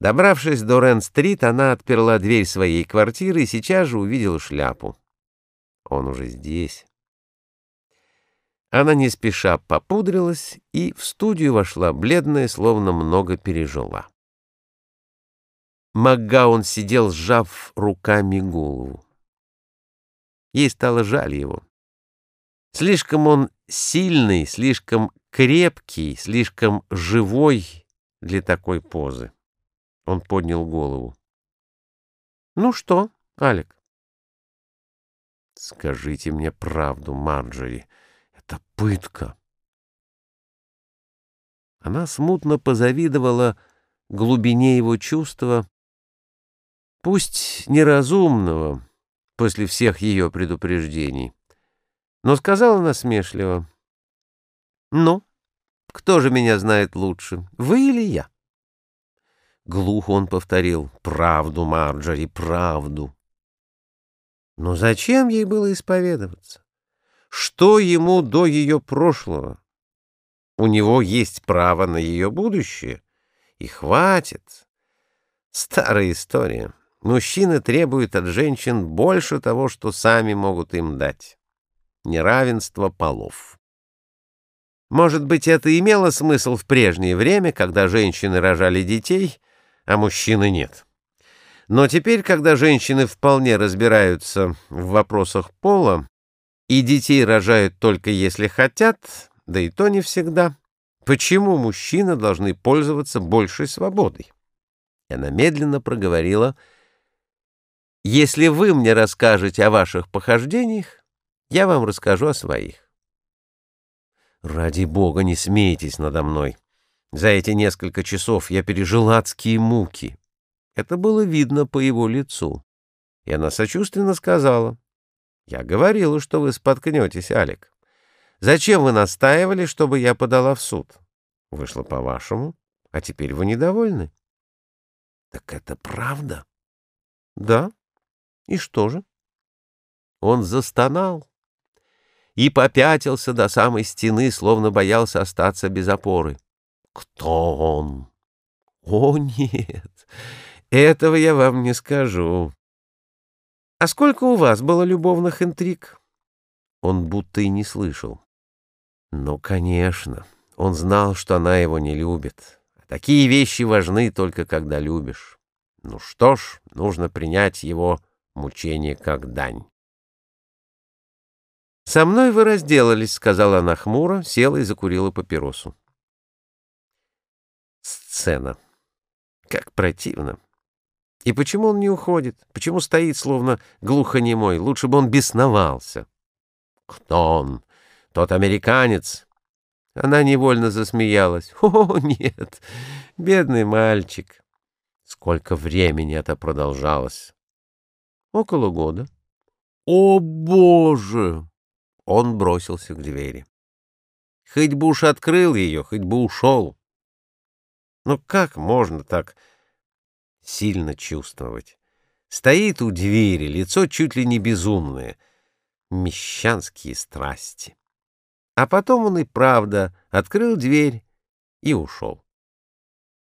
Добравшись до Рен-стрит, она отперла дверь своей квартиры и сейчас же увидела шляпу. Он уже здесь. Она не спеша попудрилась и в студию вошла бледная, словно много пережила. Макгаун сидел, сжав руками голову. Ей стало жаль его. Слишком он сильный, слишком крепкий, слишком живой для такой позы. Он поднял голову. «Ну что, Алек?» «Скажите мне правду, Марджори. Это пытка». Она смутно позавидовала глубине его чувства, пусть неразумного после всех ее предупреждений, но сказала насмешливо. «Ну, кто же меня знает лучше, вы или я?» Глухо он повторил «Правду, Марджори, правду». Но зачем ей было исповедоваться? Что ему до ее прошлого? У него есть право на ее будущее. И хватит. Старая история. Мужчины требуют от женщин больше того, что сами могут им дать. Неравенство полов. Может быть, это имело смысл в прежнее время, когда женщины рожали детей — а мужчины нет. Но теперь, когда женщины вполне разбираются в вопросах пола и детей рожают только если хотят, да и то не всегда, почему мужчины должны пользоваться большей свободой? И она медленно проговорила, «Если вы мне расскажете о ваших похождениях, я вам расскажу о своих». «Ради бога, не смейтесь надо мной!» За эти несколько часов я пережил адские муки. Это было видно по его лицу. И она сочувственно сказала. «Я говорила, что вы споткнетесь, Алик. Зачем вы настаивали, чтобы я подала в суд? Вышло по-вашему, а теперь вы недовольны». «Так это правда?» «Да. И что же?» Он застонал и попятился до самой стены, словно боялся остаться без опоры. Кто он? О, нет, этого я вам не скажу. А сколько у вас было любовных интриг? Он будто и не слышал. Ну, конечно, он знал, что она его не любит. Такие вещи важны только когда любишь. Ну что ж, нужно принять его мучение как дань. «Со мной вы разделались», — сказала она хмуро, села и закурила папиросу. Сцена. Как противно. И почему он не уходит? Почему стоит, словно глухонемой? Лучше бы он бесновался. Кто он? Тот американец? Она невольно засмеялась. О, нет, бедный мальчик. Сколько времени это продолжалось? Около года. О, Боже! Он бросился к двери. Хоть бы уж открыл ее, хоть бы ушел. Но как можно так сильно чувствовать? Стоит у двери, лицо чуть ли не безумное. Мещанские страсти. А потом он и правда открыл дверь и ушел.